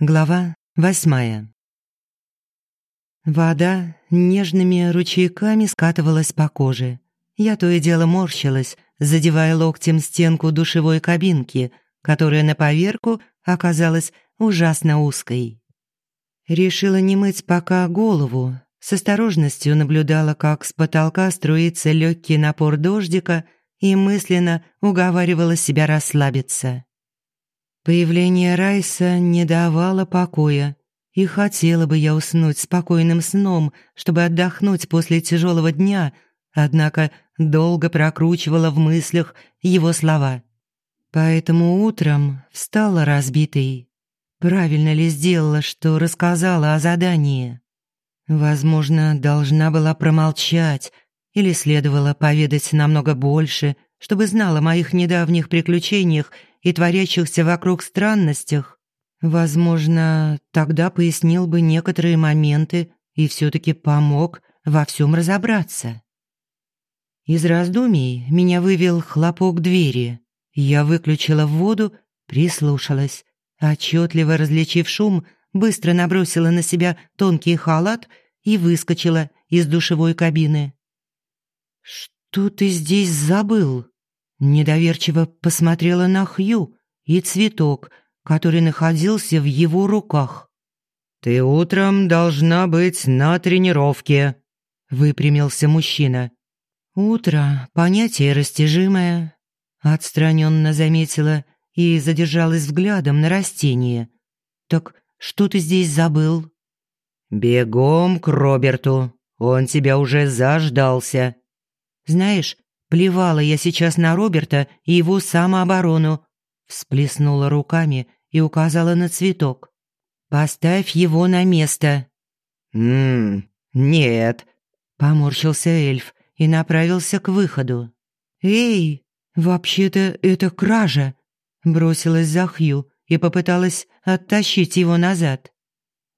Глава восьмая. Вода нежными ручейками скатывалась по коже. Я то и дело морщилась, задевая локтем стенку душевой кабинки, которая на поверку оказалась ужасно узкой. Решила не мыть пока голову. С осторожностью наблюдала, как с потолка струится легкий напор дождика и мысленно уговаривала себя расслабиться. Появление Райса не давало покоя, и хотела бы я уснуть спокойным сном, чтобы отдохнуть после тяжелого дня, однако долго прокручивала в мыслях его слова. Поэтому утром встала разбитой. Правильно ли сделала, что рассказала о задании? Возможно, должна была промолчать или следовало поведать намного больше, чтобы знала о моих недавних приключениях и творящихся вокруг странностях, возможно, тогда пояснил бы некоторые моменты и все-таки помог во всем разобраться. Из раздумий меня вывел хлопок двери. Я выключила воду, прислушалась. Отчетливо различив шум, быстро набросила на себя тонкий халат и выскочила из душевой кабины. «Что ты здесь забыл?» Недоверчиво посмотрела на Хью и цветок, который находился в его руках. «Ты утром должна быть на тренировке», — выпрямился мужчина. «Утро — понятие растяжимое», — отстраненно заметила и задержалась взглядом на растение. «Так что ты здесь забыл?» «Бегом к Роберту, он тебя уже заждался». «Знаешь, Плевала я сейчас на Роберта и его самооборону. Всплеснула руками и указала на цветок. «Поставь его на место». «Ммм, нет», — поморщился эльф и направился к выходу. «Эй, вообще-то это кража», — бросилась за Хью и попыталась оттащить его назад.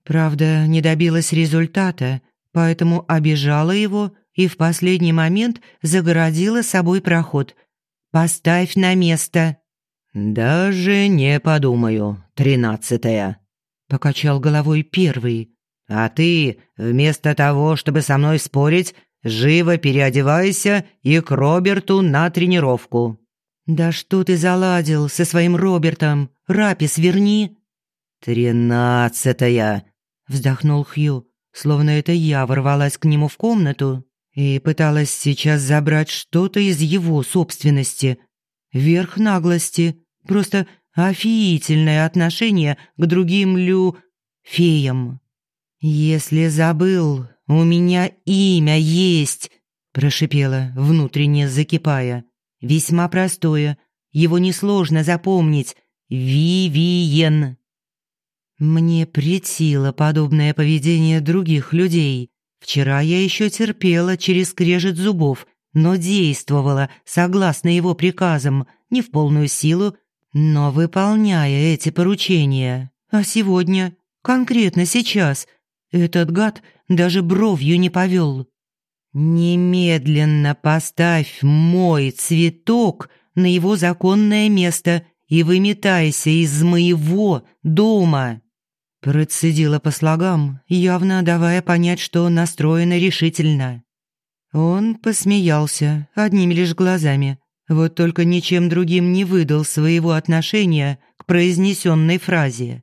Правда, не добилась результата, поэтому обижала его и в последний момент загородила собой проход. «Поставь на место». «Даже не подумаю, тринадцатая», — покачал головой первый. «А ты, вместо того, чтобы со мной спорить, живо переодевайся и к Роберту на тренировку». «Да что ты заладил со своим Робертом? Рапис верни». «Тринадцатая», — вздохнул Хью, словно это я ворвалась к нему в комнату и пыталась сейчас забрать что-то из его собственности. Верх наглости, просто офигительное отношение к другим лю... феям. «Если забыл, у меня имя есть», – прошипела, внутренне закипая. «Весьма простое, его несложно запомнить. Вивиен». Мне претило подобное поведение других людей. Вчера я еще терпела через скрежет зубов, но действовала согласно его приказам, не в полную силу, но выполняя эти поручения. А сегодня, конкретно сейчас, этот гад даже бровью не повел. «Немедленно поставь мой цветок на его законное место и выметайся из моего дома!» Процедила по слогам, явно давая понять, что настроена решительно. Он посмеялся одними лишь глазами, вот только ничем другим не выдал своего отношения к произнесенной фразе.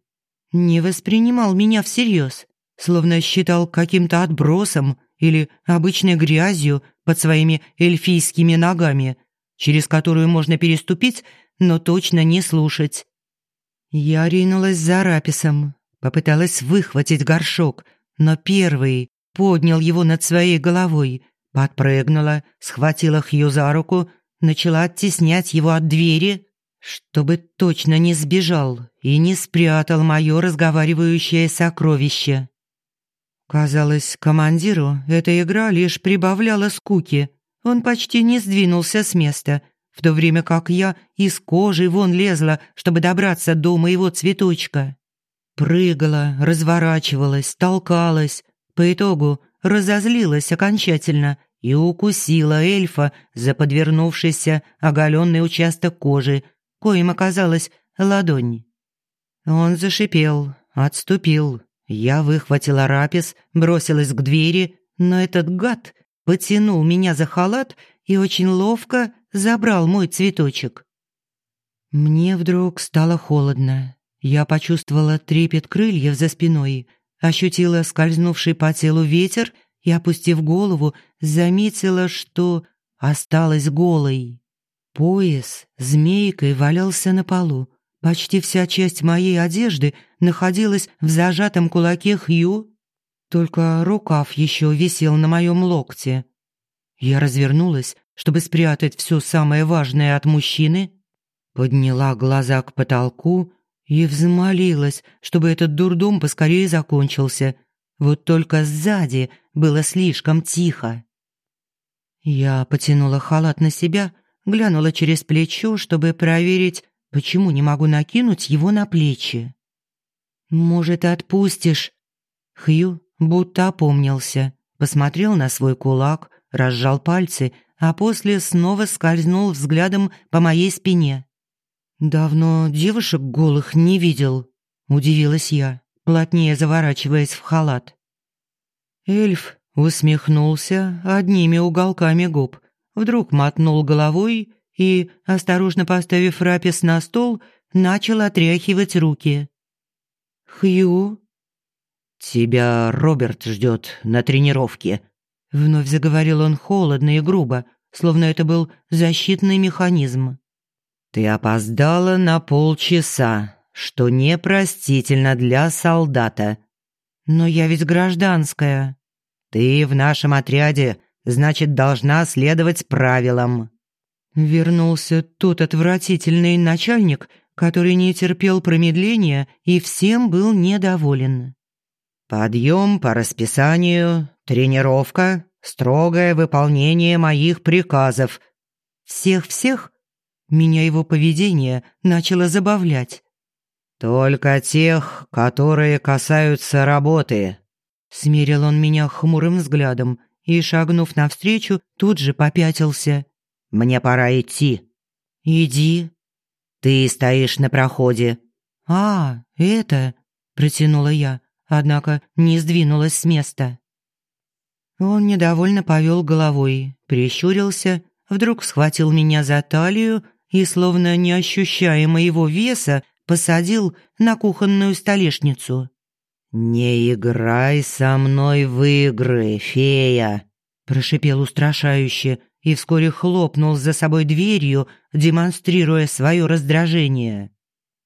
Не воспринимал меня всерьез, словно считал каким-то отбросом или обычной грязью под своими эльфийскими ногами, через которую можно переступить, но точно не слушать. Я ринулась за Раписом, Попыталась выхватить горшок, но первый поднял его над своей головой, подпрыгнула, схватила Хью за руку, начала оттеснять его от двери, чтобы точно не сбежал и не спрятал мое разговаривающее сокровище. Казалось, командиру эта игра лишь прибавляла скуки. Он почти не сдвинулся с места, в то время как я из кожи вон лезла, чтобы добраться до моего цветочка. Прыгала, разворачивалась, толкалась. По итогу разозлилась окончательно и укусила эльфа за подвернувшийся оголенный участок кожи, коим оказалась ладонь. Он зашипел, Отступил. Я выхватила рапис, бросилась к двери, но этот гад потянул меня за халат и очень ловко забрал мой цветочек. Мне вдруг стало холодно. Я почувствовала трепет крыльев за спиной, ощутила скользнувший по телу ветер и, опустив голову, заметила, что осталась голой. Пояс змейкой валялся на полу. Почти вся часть моей одежды находилась в зажатом кулаке Хью, только рукав еще висел на моем локте. Я развернулась, чтобы спрятать все самое важное от мужчины, подняла глаза к потолку и взмолилась, чтобы этот дурдом поскорее закончился. Вот только сзади было слишком тихо. Я потянула халат на себя, глянула через плечо, чтобы проверить, почему не могу накинуть его на плечи. «Может, отпустишь?» Хью будто опомнился, посмотрел на свой кулак, разжал пальцы, а после снова скользнул взглядом по моей спине. «Давно девушек голых не видел», — удивилась я, плотнее заворачиваясь в халат. Эльф усмехнулся одними уголками губ, вдруг мотнул головой и, осторожно поставив рапис на стол, начал отряхивать руки. «Хью?» «Тебя Роберт ждет на тренировке», — вновь заговорил он холодно и грубо, словно это был защитный механизм. «Ты опоздала на полчаса, что непростительно для солдата». «Но я ведь гражданская». «Ты в нашем отряде, значит, должна следовать правилам». Вернулся тот отвратительный начальник, который не терпел промедления и всем был недоволен. «Подъем по расписанию, тренировка, строгое выполнение моих приказов». «Всех-всех?» Меня его поведение начало забавлять. «Только тех, которые касаются работы», — смерил он меня хмурым взглядом и, шагнув навстречу, тут же попятился. «Мне пора идти». «Иди». «Ты стоишь на проходе». «А, это...» — протянула я, однако не сдвинулась с места. Он недовольно повел головой, прищурился, вдруг схватил меня за талию и, словно не ощущая моего веса, посадил на кухонную столешницу. «Не играй со мной в игры, фея!» прошипел устрашающе и вскоре хлопнул за собой дверью, демонстрируя свое раздражение.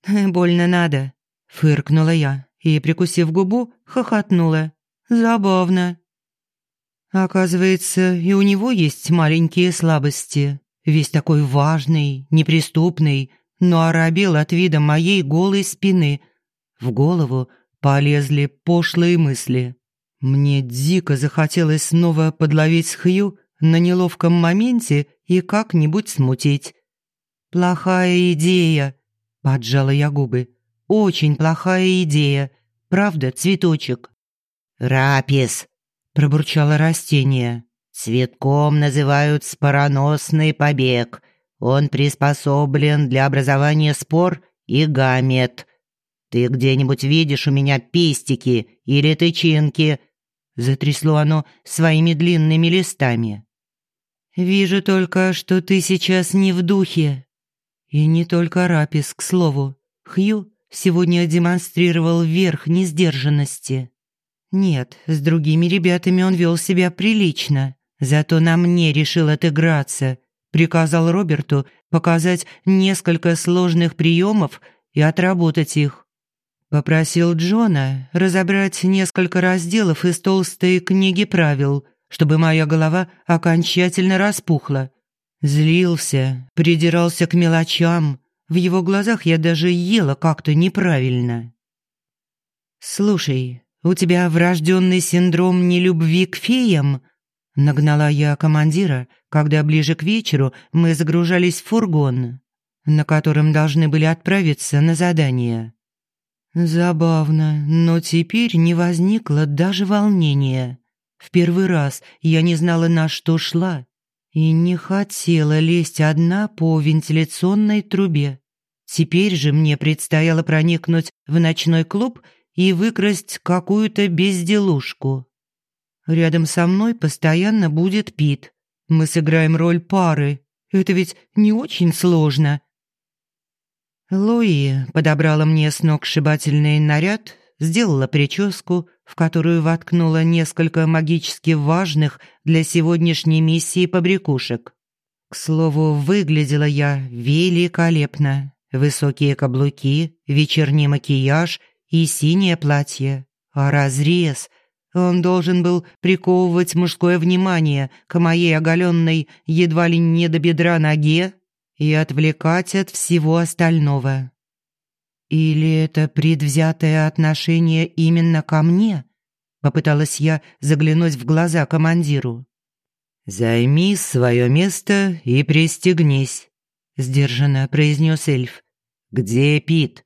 «Больно надо», — фыркнула я и, прикусив губу, хохотнула. «Забавно». Оказывается, и у него есть маленькие слабости весь такой важный, неприступный, но оробел от вида моей голой спины. В голову полезли пошлые мысли. Мне дико захотелось снова подловить Хью на неловком моменте и как-нибудь смутить. «Плохая идея», — поджала я губы. «Очень плохая идея. Правда, цветочек?» «Рапис», — пробурчало растение. Цветком называют спороносный побег. Он приспособлен для образования спор и гамет. Ты где-нибудь видишь у меня пестики или тычинки?» Затрясло оно своими длинными листами. «Вижу только, что ты сейчас не в духе». И не только Рапис, к слову. Хью сегодня демонстрировал верх несдержанности. Нет, с другими ребятами он вел себя прилично. Зато на мне решил отыграться. Приказал Роберту показать несколько сложных приемов и отработать их. Попросил Джона разобрать несколько разделов из толстой книги правил, чтобы моя голова окончательно распухла. Злился, придирался к мелочам. В его глазах я даже ела как-то неправильно. «Слушай, у тебя врожденный синдром нелюбви к феям?» Нагнала я командира, когда ближе к вечеру мы загружались в фургон, на котором должны были отправиться на задание. Забавно, но теперь не возникло даже волнения. В первый раз я не знала, на что шла, и не хотела лезть одна по вентиляционной трубе. Теперь же мне предстояло проникнуть в ночной клуб и выкрасть какую-то безделушку. Рядом со мной постоянно будет Пит. Мы сыграем роль пары. Это ведь не очень сложно. Лои подобрала мне сногсшибательный наряд, сделала прическу, в которую воткнула несколько магически важных для сегодняшней миссии побрякушек. К слову, выглядела я великолепно. Высокие каблуки, вечерний макияж и синее платье. А разрез... Он должен был приковывать мужское внимание к моей оголенной едва ли не до бедра ноге и отвлекать от всего остального. Или это предвзятое отношение именно ко мне? Попыталась я заглянуть в глаза командиру. «Займи свое место и пристегнись», — сдержанно произнес эльф. «Где Пит?»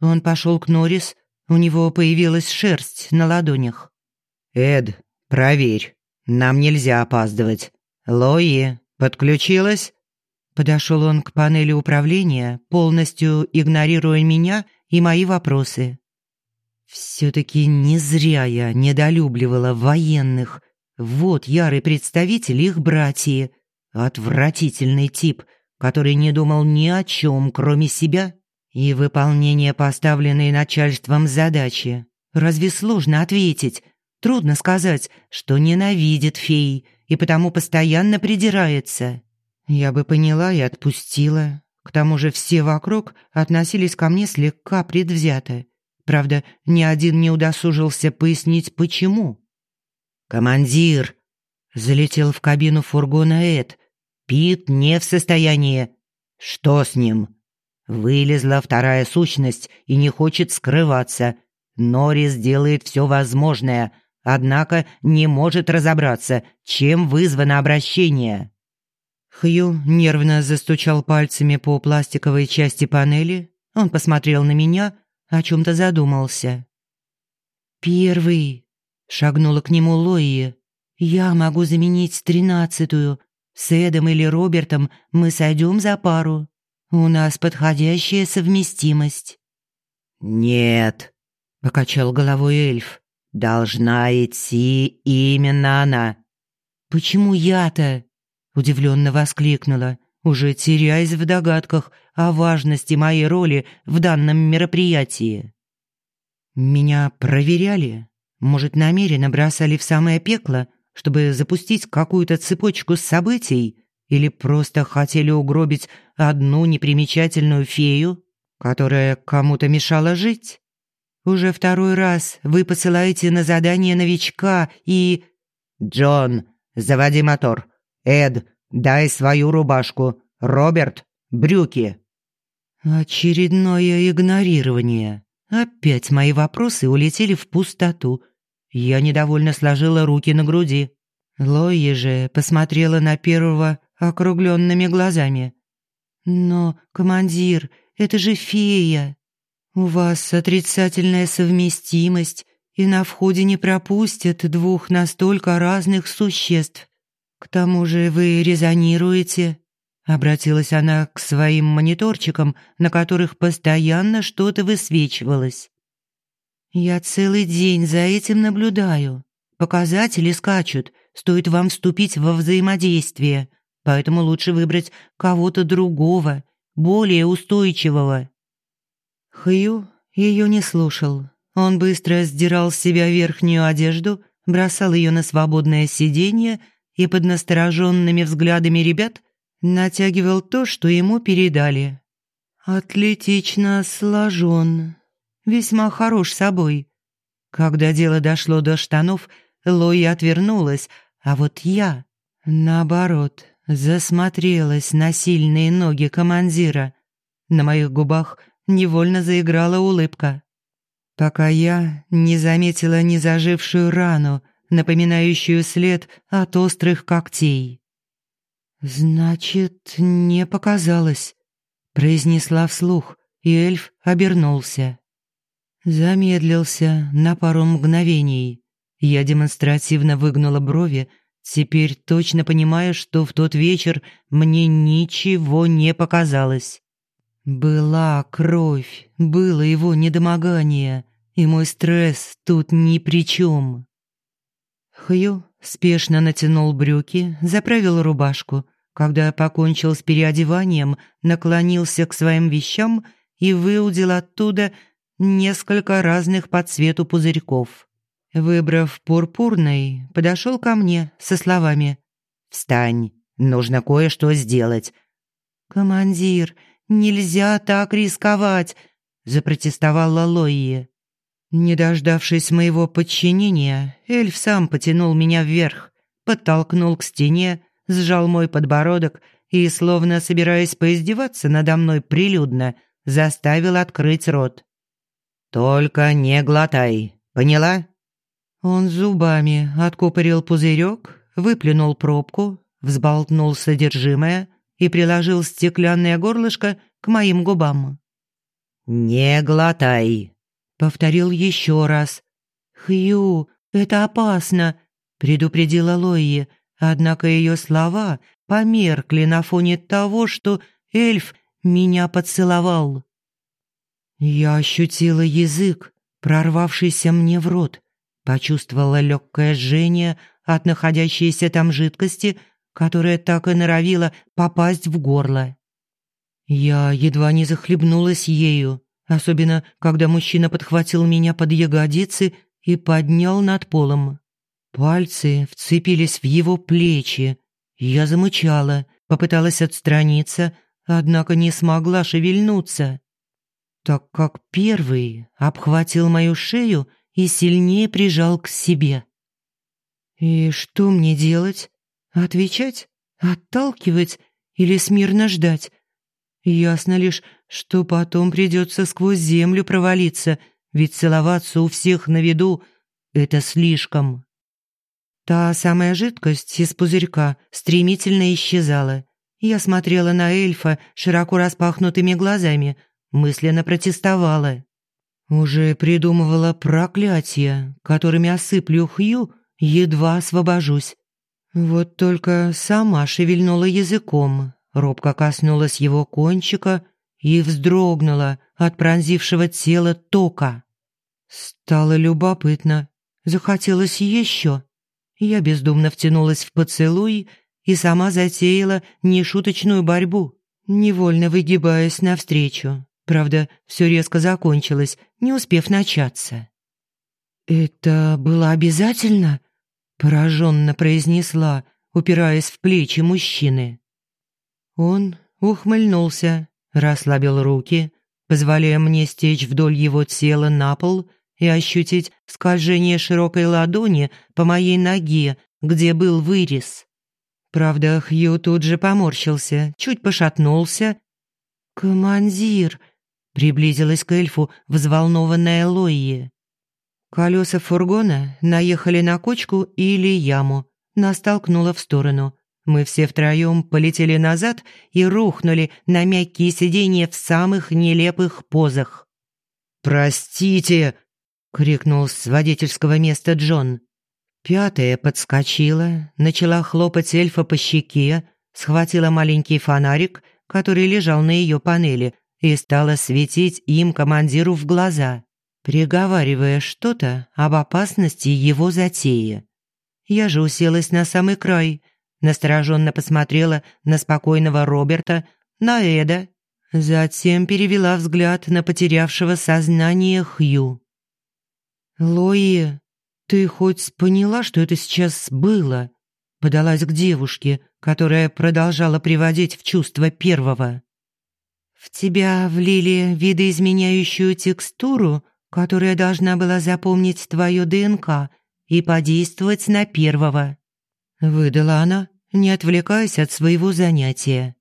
Он пошел к Норрис, у него появилась шерсть на ладонях. «Эд, проверь, нам нельзя опаздывать. Лои, подключилась?» Подошел он к панели управления, полностью игнорируя меня и мои вопросы. Все-таки не зря я недолюбливала военных. Вот ярый представитель их братьи. Отвратительный тип, который не думал ни о чем, кроме себя и выполнения поставленной начальством задачи. Разве сложно ответить? Трудно сказать, что ненавидит фей и потому постоянно придирается. Я бы поняла и отпустила. К тому же все вокруг относились ко мне слегка предвзято. Правда, ни один не удосужился пояснить, почему. «Командир!» — залетел в кабину фургона Эд. «Пит не в состоянии». «Что с ним?» Вылезла вторая сущность и не хочет скрываться. Норрис делает все возможное, однако не может разобраться, чем вызвано обращение. Хью нервно застучал пальцами по пластиковой части панели. Он посмотрел на меня, о чем-то задумался. «Первый», — шагнула к нему Лои. «Я могу заменить тринадцатую. С Эдом или Робертом мы сойдем за пару. У нас подходящая совместимость». «Нет», — покачал головой эльф. «Должна идти именно она». «Почему я-то?» удивленно воскликнула, уже теряясь в догадках о важности моей роли в данном мероприятии. Меня проверяли, может, намеренно бросали в самое пекло, чтобы запустить какую-то цепочку событий, или просто хотели угробить одну непримечательную фею, которая кому-то мешала жить. Уже второй раз вы посылаете на задание новичка и... «Джон, заводи мотор», Эд, дай свою рубашку. Роберт, брюки». Очередное игнорирование. Опять мои вопросы улетели в пустоту. Я недовольно сложила руки на груди. Лои же посмотрела на первого округленными глазами. «Но, командир, это же фея. У вас отрицательная совместимость, и на входе не пропустят двух настолько разных существ. «К тому же вы резонируете», — обратилась она к своим мониторчикам, на которых постоянно что-то высвечивалось. «Я целый день за этим наблюдаю. Показатели скачут, стоит вам вступить во взаимодействие, поэтому лучше выбрать кого-то другого, более устойчивого». Хью ее не слушал. Он быстро сдирал с себя верхнюю одежду, бросал ее на свободное сиденье и под настороженными взглядами ребят натягивал то, что ему передали. Атлетично сложен, весьма хорош собой. Когда дело дошло до штанов, Лои отвернулась, а вот я, наоборот, засмотрелась на сильные ноги командира. На моих губах невольно заиграла улыбка. Пока я не заметила незажившую рану, напоминающую след от острых когтей. «Значит, не показалось», — произнесла вслух, и эльф обернулся. Замедлился на пару мгновений. Я демонстративно выгнула брови, теперь точно понимая, что в тот вечер мне ничего не показалось. Была кровь, было его недомогание, и мой стресс тут ни при чем. Хью спешно натянул брюки, заправил рубашку. Когда покончил с переодеванием, наклонился к своим вещам и выудил оттуда несколько разных по цвету пузырьков. Выбрав пурпурный, подошел ко мне со словами «Встань, нужно кое-что сделать». «Командир, нельзя так рисковать», — запротестовала Лои. Не дождавшись моего подчинения, эльф сам потянул меня вверх, подтолкнул к стене, сжал мой подбородок и, словно собираясь поиздеваться надо мной прилюдно, заставил открыть рот. «Только не глотай, поняла?» Он зубами откупорил пузырек, выплюнул пробку, взболтнул содержимое и приложил стеклянное горлышко к моим губам. «Не глотай!» Повторил еще раз. «Хью, это опасно!» предупредила Лои, однако ее слова померкли на фоне того, что эльф меня поцеловал. Я ощутила язык, прорвавшийся мне в рот, почувствовала легкое жжение от находящейся там жидкости, которая так и норовила попасть в горло. Я едва не захлебнулась ею, особенно когда мужчина подхватил меня под ягодицы и поднял над полом. Пальцы вцепились в его плечи. Я замычала, попыталась отстраниться, однако не смогла шевельнуться, так как первый обхватил мою шею и сильнее прижал к себе. И что мне делать? Отвечать? Отталкивать или смирно ждать? Ясно лишь, что потом придется сквозь землю провалиться, ведь целоваться у всех на виду — это слишком. Та самая жидкость из пузырька стремительно исчезала. Я смотрела на эльфа широко распахнутыми глазами, мысленно протестовала. Уже придумывала проклятия, которыми осыплю Хью, едва освобожусь. Вот только сама шевельнула языком, робко коснулась его кончика и вздрогнула от пронзившего тела тока. Стало любопытно, захотелось еще. Я бездумно втянулась в поцелуй и сама затеяла нешуточную борьбу, невольно выгибаясь навстречу. Правда, все резко закончилось, не успев начаться. «Это было обязательно?» – пораженно произнесла, упираясь в плечи мужчины. Он ухмыльнулся, расслабил руки, позволяя мне стечь вдоль его тела на пол и ощутить скольжение широкой ладони по моей ноге, где был вырез. Правда, Хью тут же поморщился, чуть пошатнулся. «Командир!» — приблизилась к эльфу взволнованная Лои. Колеса фургона наехали на кочку или яму, нас толкнуло в сторону. Мы все втроем полетели назад и рухнули на мягкие сиденья в самых нелепых позах. «Простите!» — крикнул с водительского места Джон. Пятая подскочила, начала хлопать эльфа по щеке, схватила маленький фонарик, который лежал на ее панели, и стала светить им командиру в глаза, приговаривая что-то об опасности его затеи. Я же уселась на самый край — настороженно посмотрела на спокойного Роберта, на Эда, затем перевела взгляд на потерявшего сознание Хью. «Лои, ты хоть поняла, что это сейчас было?» Подалась к девушке, которая продолжала приводить в чувство первого. «В тебя влили видоизменяющую текстуру, которая должна была запомнить твое ДНК и подействовать на первого», — выдала она, не отвлекаясь от своего занятия.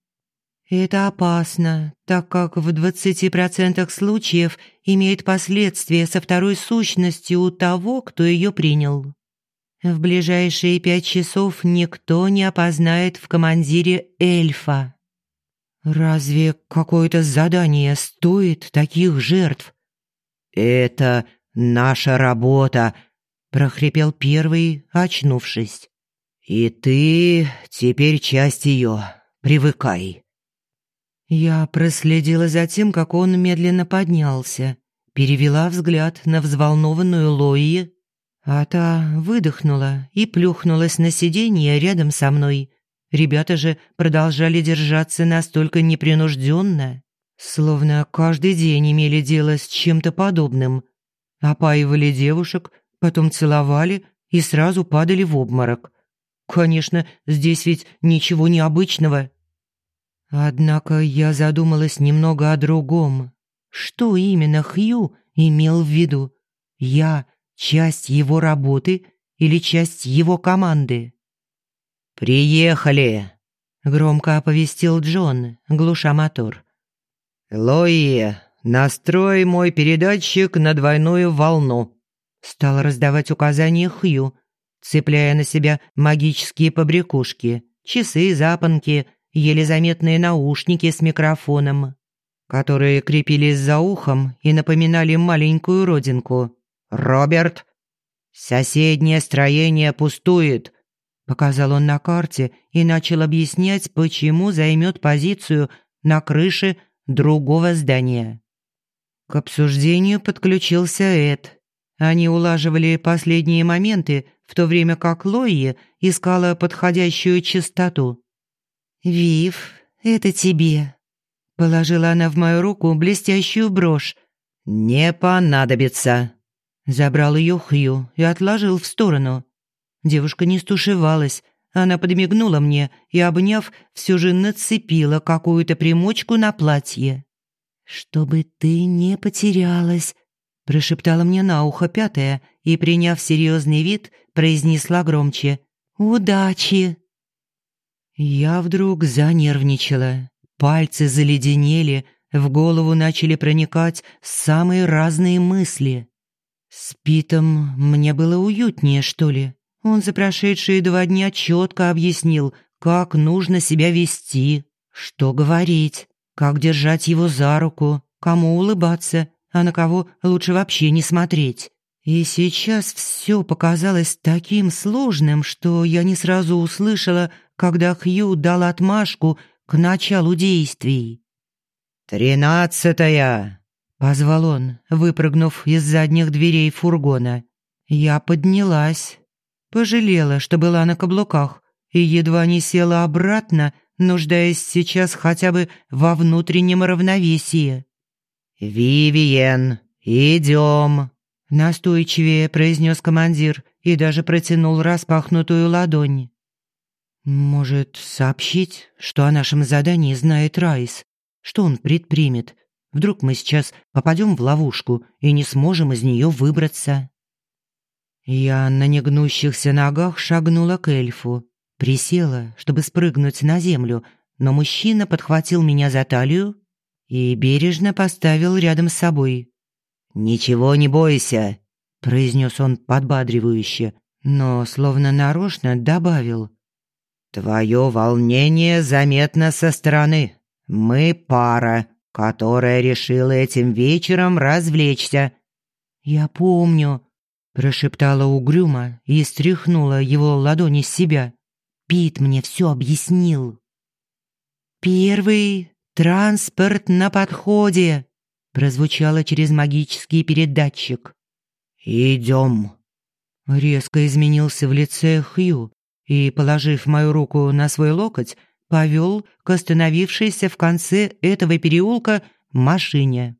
Это опасно, так как в 20% случаев имеет последствия со второй сущностью у того, кто ее принял. В ближайшие пять часов никто не опознает в командире эльфа. Разве какое-то задание стоит таких жертв? Это наша работа, прохрипел первый, очнувшись. «И ты теперь часть ее. Привыкай». Я проследила за тем, как он медленно поднялся, перевела взгляд на взволнованную Лои, а та выдохнула и плюхнулась на сиденье рядом со мной. Ребята же продолжали держаться настолько непринужденно, словно каждый день имели дело с чем-то подобным. Опаивали девушек, потом целовали и сразу падали в обморок. Конечно, здесь ведь ничего необычного. Однако я задумалась немного о другом. Что именно Хью имел в виду? Я часть его работы или часть его команды? «Приехали!» — громко оповестил Джон, глуша мотор. «Лои, настрой мой передатчик на двойную волну», — стал раздавать указания Хью, цепляя на себя магические побрякушки, часы, запонки, еле заметные наушники с микрофоном, которые крепились за ухом и напоминали маленькую родинку. «Роберт, соседнее строение пустует», — показал он на карте и начал объяснять, почему займет позицию на крыше другого здания. К обсуждению подключился Эд. Они улаживали последние моменты, в то время как Лои искала подходящую частоту. «Вив, это тебе», — положила она в мою руку блестящую брошь. «Не понадобится», — забрал ее Хью и отложил в сторону. Девушка не стушевалась, она подмигнула мне и, обняв, все же нацепила какую-то примочку на платье. «Чтобы ты не потерялась», — прошептала мне на ухо пятая и, приняв серьезный вид, произнесла громче. «Удачи!» Я вдруг занервничала. Пальцы заледенели, в голову начали проникать самые разные мысли. С Питом мне было уютнее, что ли. Он за прошедшие два дня четко объяснил, как нужно себя вести, что говорить, как держать его за руку, кому улыбаться, а на кого лучше вообще не смотреть. И сейчас все показалось таким сложным, что я не сразу услышала, когда Хью дал отмашку к началу действий. «Тринадцатая!» — позвал он, выпрыгнув из задних дверей фургона. Я поднялась, Пожалела, что была на каблуках, и едва не села обратно, нуждаясь сейчас хотя бы во внутреннем равновесии. «Вивиен, идем!» — настойчивее произнес командир и даже протянул распахнутую ладонь. «Может, сообщить, что о нашем задании знает Райс? Что он предпримет? Вдруг мы сейчас попадем в ловушку и не сможем из нее выбраться?» Я на негнущихся ногах шагнула к эльфу, присела, чтобы спрыгнуть на землю, но мужчина подхватил меня за талию и бережно поставил рядом с собой. «Ничего не бойся», — произнес он подбадривающе, но словно нарочно добавил. «Твое волнение заметно со стороны. Мы пара, которая решила этим вечером развлечься». «Я помню», прошептала угрюмо и стряхнула его ладони с себя. Пит мне все объяснил. Первый транспорт на подходе, прозвучало через магический передатчик. Идем. Резко изменился в лице Хью и, положив мою руку на свой локоть, повел к остановившейся в конце этого переулка машине.